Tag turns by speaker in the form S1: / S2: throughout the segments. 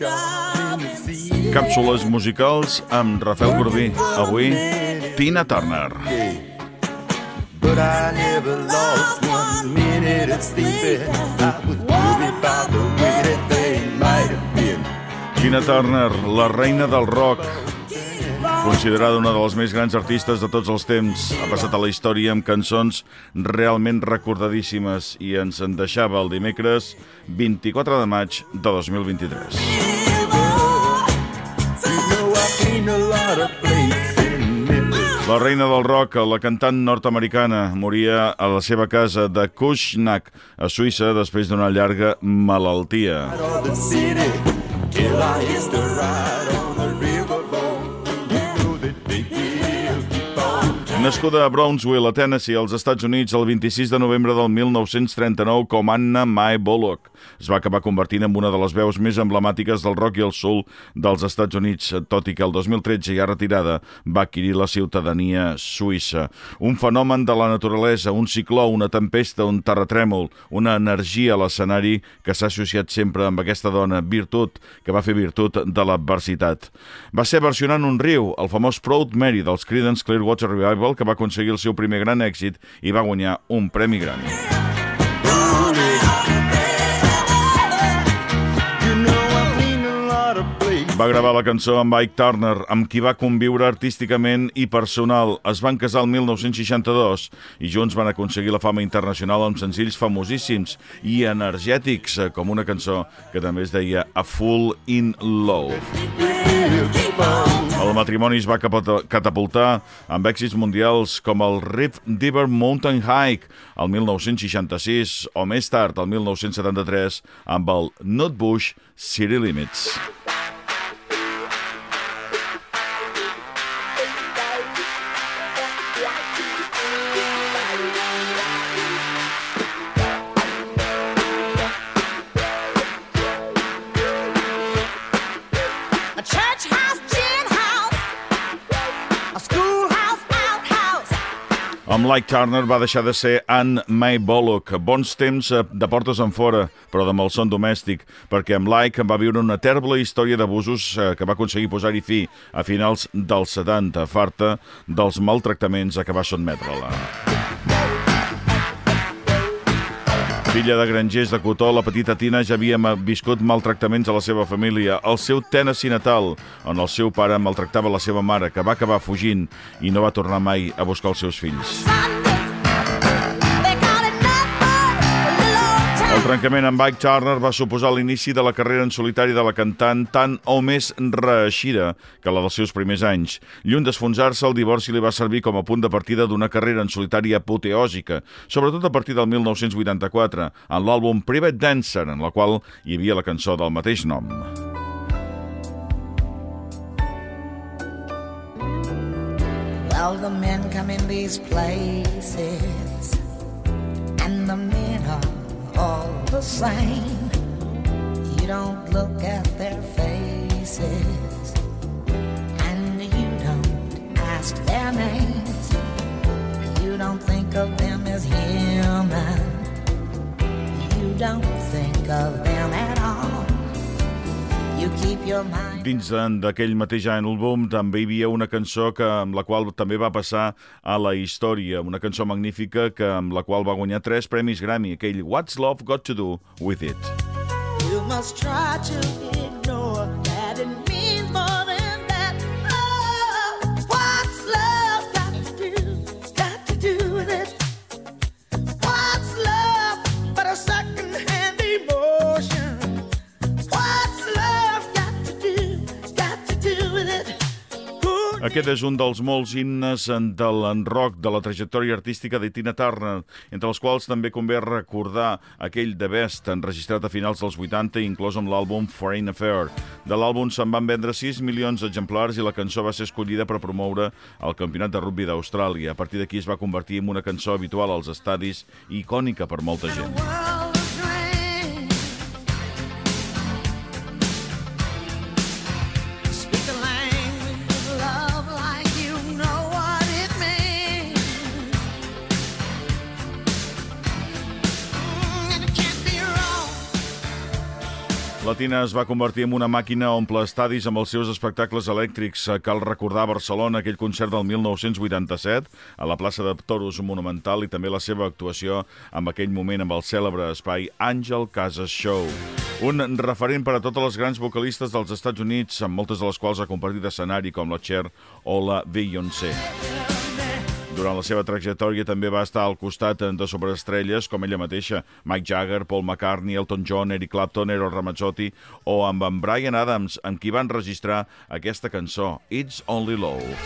S1: Càpsules musicals amb Rafael Corbí. Avui, Tina Turner. But I never lost one minute of sleeping. I was the way that they might have been. Tina Turner, la reina del rock, considerada una de les més grans artistes de tots els temps. Ha passat a la història amb cançons realment recordadíssimes i ens en deixava el dimecres 24 de maig de 2023. La reina del rock, la cantant nord-americana, moria a la seva casa de Kushnak, a Suïssa, després d'una llarga malaltia. Nascuda a Brownsville, a Tennessee, als Estats Units, el 26 de novembre del 1939 com Anna Mae Bullock. Es va acabar convertint en una de les veus més emblemàtiques del rock i el soul dels Estats Units, tot i que el 2013, ja retirada, va adquirir la ciutadania suïssa. Un fenomen de la naturalesa, un cicló, una tempesta, un terratrèmol, una energia a l'escenari que s'ha associat sempre amb aquesta dona, virtut, que va fer virtut de l'adversitat. Va ser versionant un riu, el famós Proud Mary dels Creedence Clearwater Revival, que va aconseguir el seu primer gran èxit i va guanyar un Premi Grammy. Va gravar la cançó amb Ike Turner, amb qui va conviure artísticament i personal. Es van casar el 1962 i junts van aconseguir la fama internacional amb senzills famosíssims i energètics, com una cançó que també es deia A Fool in Love. El matrimoni es va catapultar amb èxits mundials com el Rift Diver Mountain Hike el 1966 o més tard, el 1973, amb el Nutbush City Limits. Bye. Amb Like Turner va deixar de ser Anne May Bullock. Bons temps eh, de portes en fora, però de malson domèstic, perquè amb Like va viure una terrible història d'abusos eh, que va aconseguir posar-hi fi a finals dels 70, farta dels maltractaments a què va sotmetre-la. Filla de grangers de Cotó, la petita Tina ja havia viscut maltractaments a la seva família. El seu Tennessee natal, on el seu pare maltractava la seva mare, que va acabar fugint i no va tornar mai a buscar els seus fills. El trencament amb Ike Turner va suposar l'inici de la carrera en solitari de la cantant tant o més reeixida que la dels seus primers anys. Lluny d'esfonsar-se, el divorci li va servir com a punt de partida d'una carrera en solitari apoteòsica, sobretot a partir del 1984, en l'àlbum Private Dancer, en la qual hi havia la cançó del mateix nom. Well, the men come in these places And the men are the same. You don't look at their faces, and you don't ask their names. You don't think of them as human. You don't think of them. Dins d'aquell mateix àlbum també hi havia una cançó que, amb la qual també va passar a la història, una cançó magnífica que, amb la qual va guanyar tres premis Grammy, aquell What's Love Got to Do With It. You must try to ignore Aquest és un dels molts himnes de l'enroc de la trajectòria artística de Tina Turner, entre els quals també convé recordar aquell de Best enregistrat a finals dels 80 inclòs amb l'àlbum Foreign Affair. De l'àlbum se'n van vendre 6 milions d'exemplars i la cançó va ser escollida per promoure el Campionat de Rugby d'Austràlia. A partir d'aquí es va convertir en una cançó habitual als estadis i icònica per molta gent. La Tina es va convertir en una màquina omple estadis amb els seus espectacles elèctrics. Cal recordar a Barcelona aquell concert del 1987 a la plaça de Toros Monumental i també la seva actuació en aquell moment amb el cèlebre espai Àngel Casas Show. Un referent per a totes les grans vocalistes dels Estats Units, amb moltes de les quals ha compartit escenari com la Cher o la Beyoncé. Durant la seva trajectòria també va estar al costat de sobreestrelles com ella mateixa, Mike Jagger, Paul McCartney, Elton John, Eric Clapton, Eros Ramazzotti o amb en Brian Adams, amb qui van registrar aquesta cançó, It's Only Love.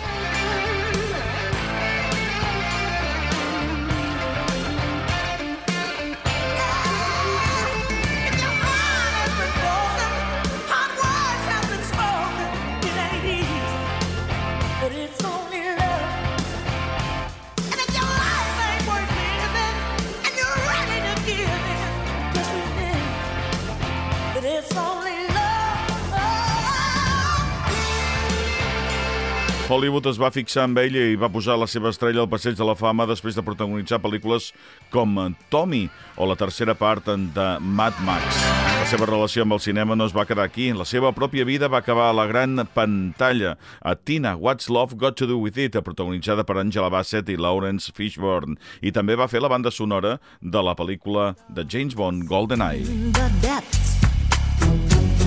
S1: Hollywood es va fixar amb ella i va posar la seva estrella al passeig de la fama després de protagonitzar pel·lícules com Tommy o la tercera part de Mad Max. La seva relació amb el cinema no es va quedar aquí. La seva pròpia vida va acabar a la gran pantalla. A Tina, What's Love Got to Do With It, protagonitzada per Angela Bassett i Lawrence Fishburne. I també va fer la banda sonora de la pel·lícula de James Bond, GoldenEye.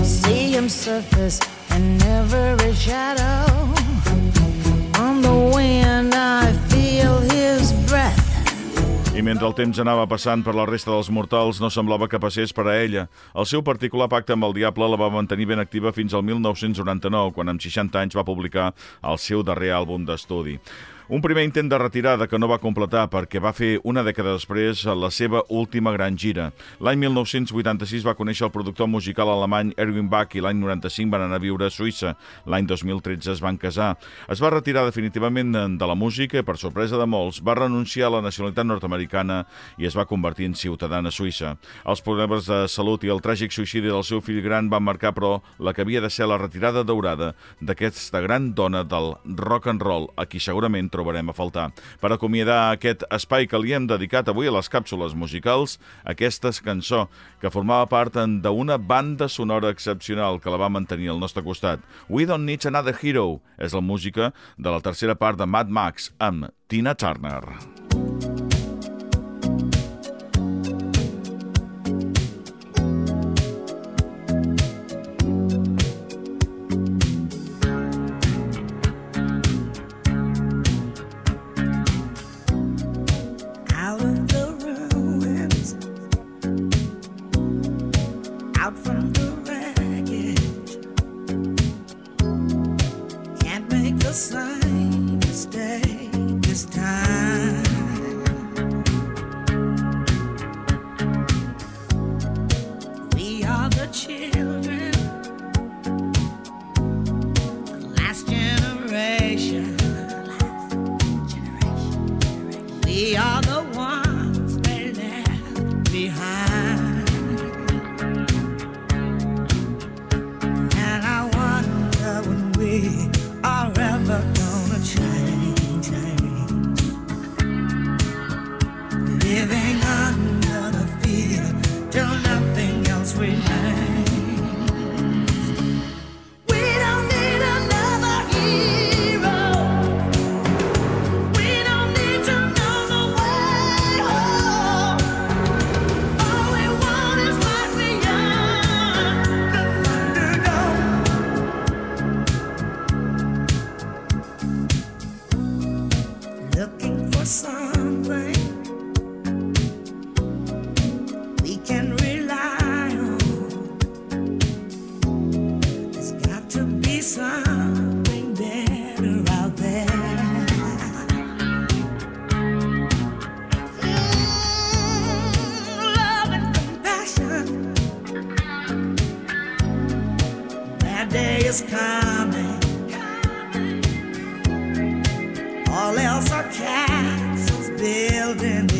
S1: See him surface and every shadow mentre el temps anava passant per la resta dels mortals, no semblava que passés per a ella. El seu particular pacte amb el diable la va mantenir ben activa fins al 1999, quan amb 60 anys va publicar el seu darrer àlbum d'estudi. Un primer intent de retirada que no va completar perquè va fer una dècada després la seva última gran gira. L'any 1986 va conèixer el productor musical alemany Erwin Bach i l'any 95 van anar a viure a Suïssa. L'any 2013 es van casar. Es va retirar definitivament de la música i, per sorpresa de molts, va renunciar a la nacionalitat nord-americana i es va convertir en ciutadana suïssa. Els problemes de salut i el tràgic suïcidi del seu fill gran van marcar, però, la que havia de ser la retirada daurada d'aquesta gran dona del rock and roll, a qui segurament trobarem a faltar. Per acomiadar aquest espai que li hem dedicat avui a les càpsules musicals, aquesta cançó que formava part d'una banda sonora excepcional que la va mantenir al nostre costat. We Don't Need Another Hero és la música de la tercera part de Mad Max amb Tina Turner.
S2: the same mistake this time. coming. All else are castles building.